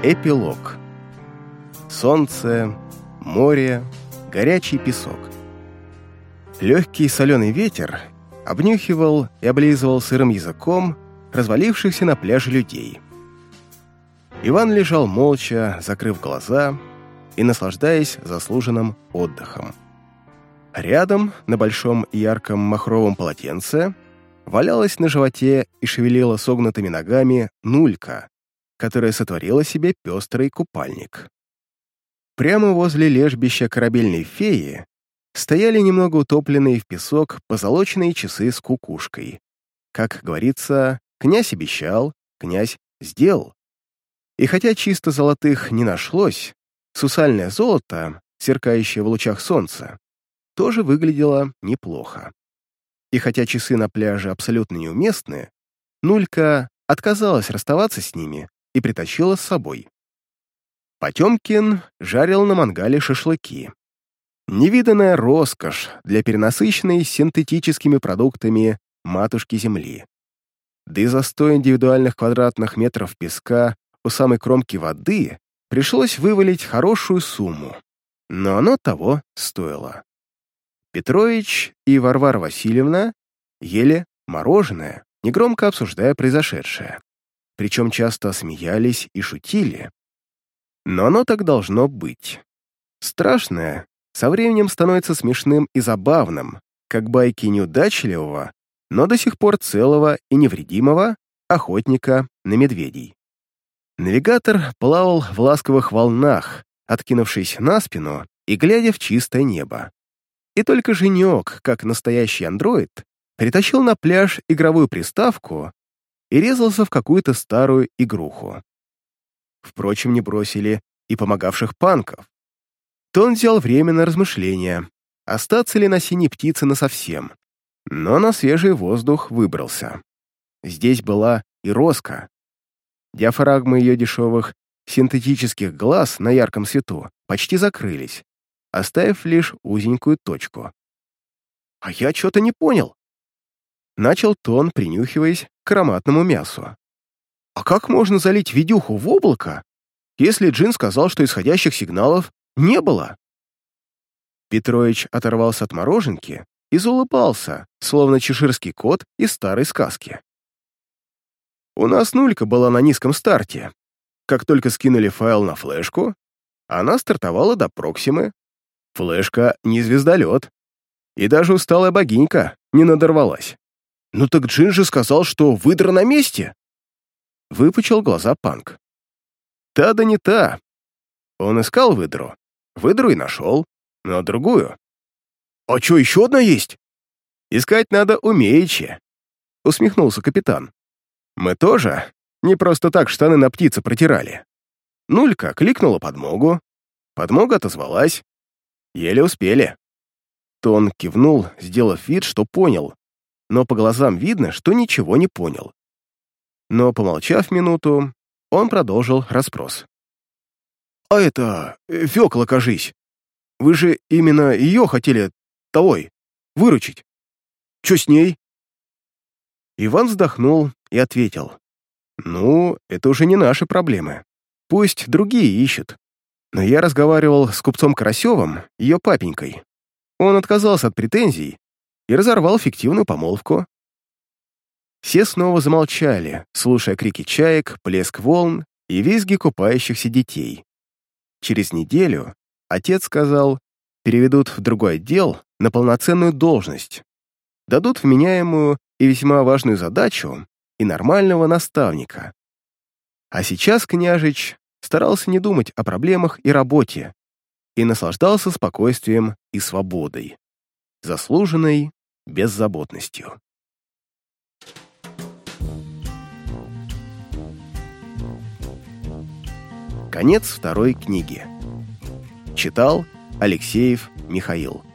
Эпилог. Солнце, море, горячий песок. Легкий соленый ветер обнюхивал и облизывал сырым языком развалившихся на пляже людей. Иван лежал молча, закрыв глаза и наслаждаясь заслуженным отдыхом. Рядом, на большом ярком махровом полотенце, валялась на животе и шевелила согнутыми ногами нулька, которая сотворила себе пестрый купальник. Прямо возле лежбища корабельной феи стояли немного утопленные в песок позолоченные часы с кукушкой. Как говорится, князь обещал, князь сделал. И хотя чисто золотых не нашлось, сусальное золото, сверкающее в лучах солнца, тоже выглядело неплохо. И хотя часы на пляже абсолютно неуместны, Нулька отказалась расставаться с ними и притащила с собой. Потемкин жарил на мангале шашлыки. Невиданная роскошь для перенасыщенной синтетическими продуктами матушки Земли. Да и за сто индивидуальных квадратных метров песка у самой кромки воды пришлось вывалить хорошую сумму. Но оно того стоило. Петрович и Варвара Васильевна ели мороженое, негромко обсуждая произошедшее. Причем часто смеялись и шутили. Но оно так должно быть. Страшное со временем становится смешным и забавным, как байки неудачливого, но до сих пор целого и невредимого охотника на медведей. Навигатор плавал в ласковых волнах, откинувшись на спину и глядя в чистое небо. И только Женек, как настоящий андроид, притащил на пляж игровую приставку и резался в какую-то старую игруху. Впрочем, не бросили и помогавших панков. То он взял время на размышления, остаться ли на синей птице насовсем, но на свежий воздух выбрался. Здесь была и Роска. Диафрагмы ее дешевых синтетических глаз на ярком свету почти закрылись, оставив лишь узенькую точку. «А я что-то не понял!» Начал тон, принюхиваясь к ароматному мясу. «А как можно залить видюху в облако, если Джин сказал, что исходящих сигналов не было?» Петрович оторвался от мороженки и заулыбался, словно чеширский кот из старой сказки. «У нас нулька была на низком старте. Как только скинули файл на флешку, она стартовала до Проксимы, Флешка не звездолет. И даже усталая богинька не надорвалась. «Ну так Джин же сказал, что выдра на месте!» Выпучил глаза Панк. «Та да не та. Он искал выдру. Выдру и нашел, но другую. А что, еще одна есть?» «Искать надо умеючи», — усмехнулся капитан. «Мы тоже не просто так штаны на птице протирали. Нулька кликнула подмогу, подмога отозвалась, Еле успели». Тон кивнул, сделав вид, что понял, но по глазам видно, что ничего не понял. Но, помолчав минуту, он продолжил расспрос. «А это... Фёкла, кажись. Вы же именно ее хотели, Тавой, выручить. Чё с ней?» Иван вздохнул и ответил. «Ну, это уже не наши проблемы. Пусть другие ищут. Но я разговаривал с купцом Карасевым, ее папенькой. Он отказался от претензий и разорвал фиктивную помолвку. Все снова замолчали, слушая крики чаек, плеск волн и визги купающихся детей. Через неделю отец сказал, переведут в другой отдел на полноценную должность, дадут вменяемую и весьма важную задачу и нормального наставника. А сейчас княжич старался не думать о проблемах и работе и наслаждался спокойствием и свободой, заслуженной беззаботностью. Конец второй книги. Читал Алексеев Михаил.